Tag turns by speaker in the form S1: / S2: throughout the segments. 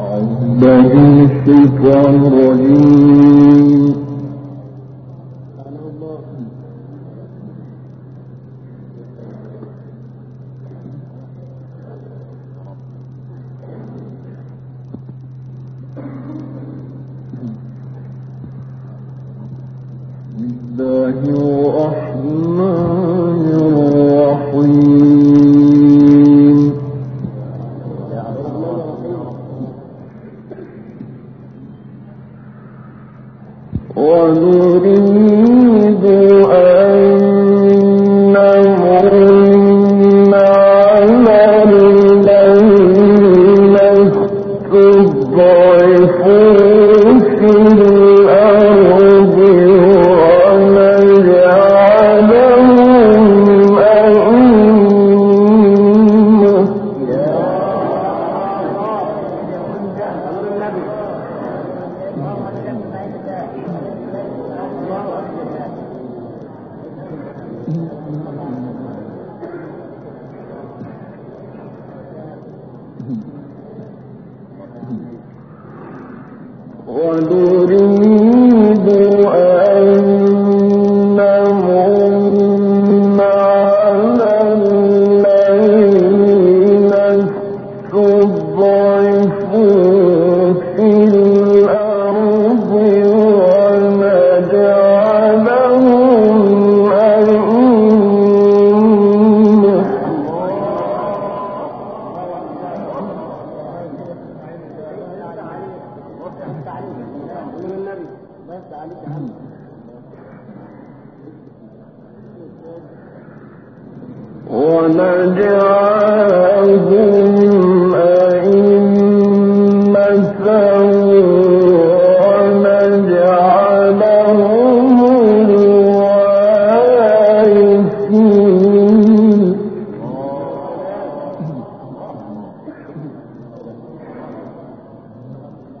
S1: عبد الشيطان الرجيم.
S2: وہ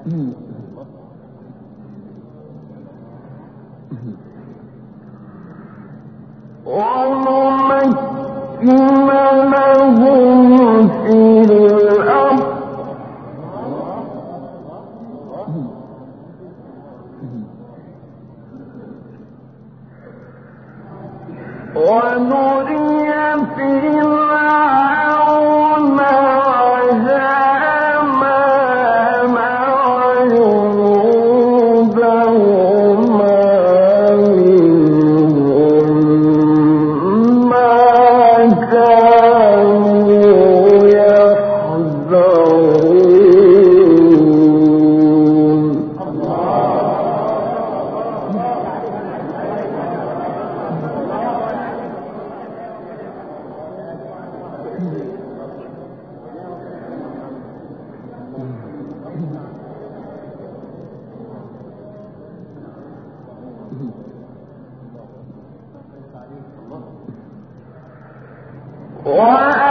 S2: 嗯。
S1: 怖い。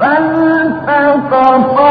S1: فالتقطه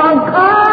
S1: and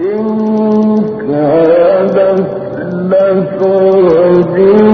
S1: إن كانت لتردين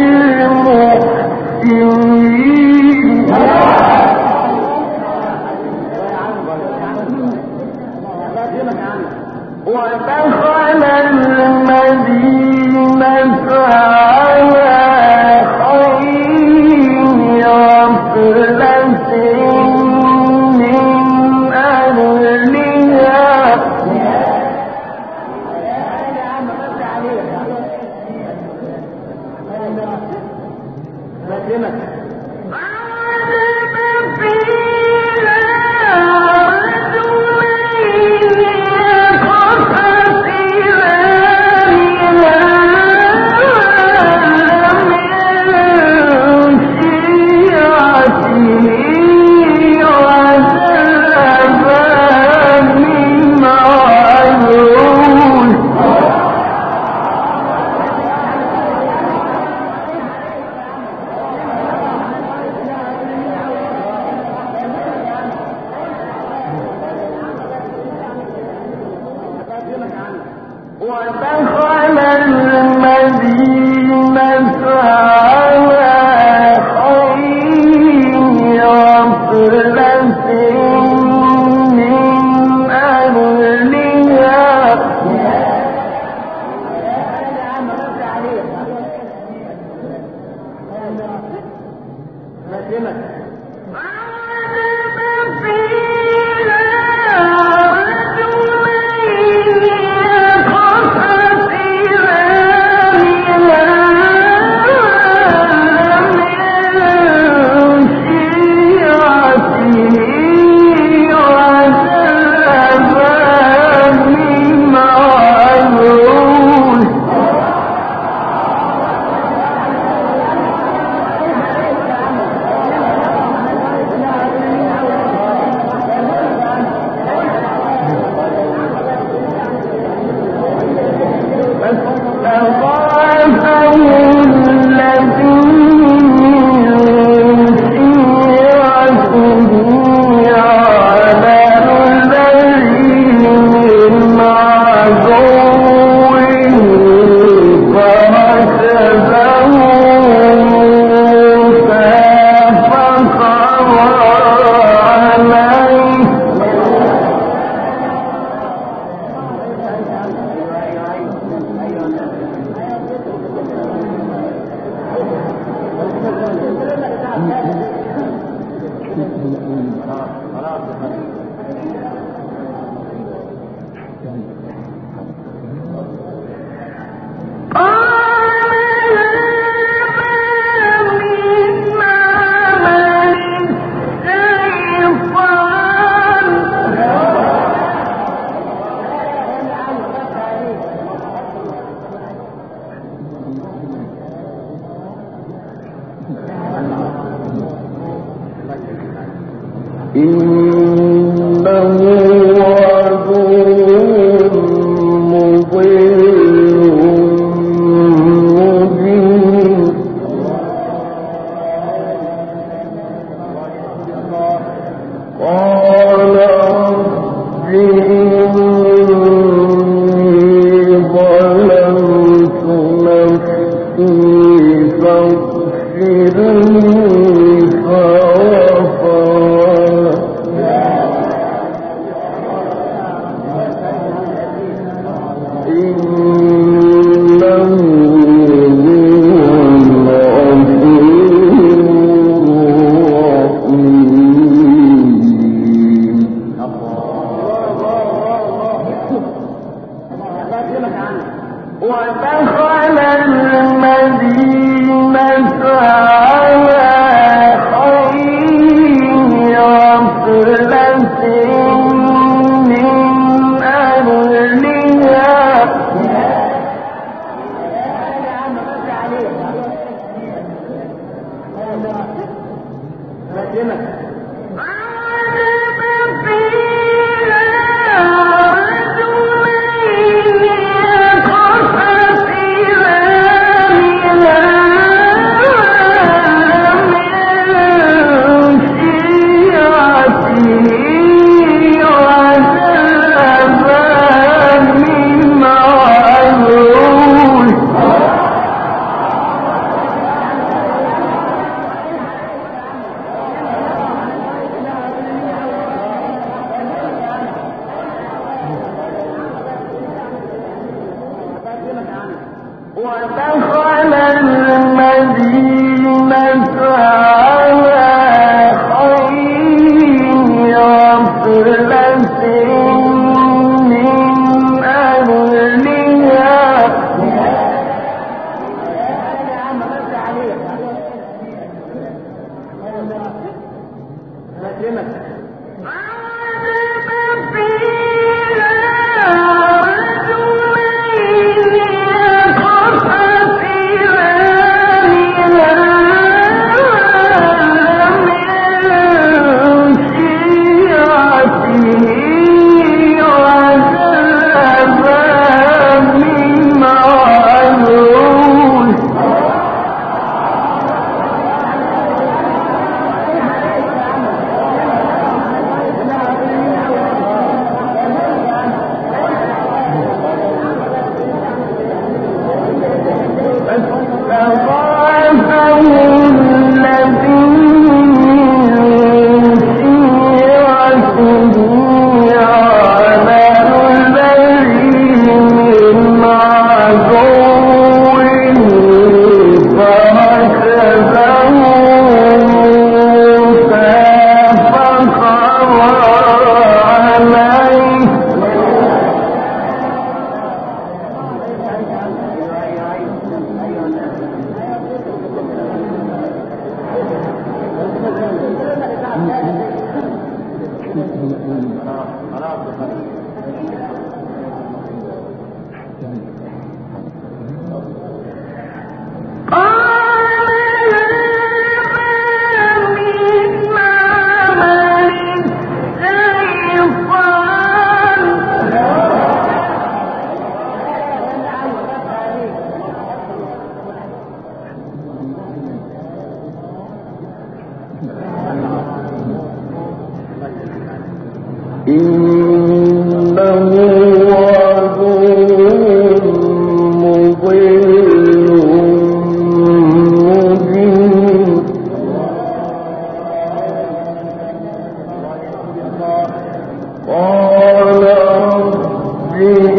S1: the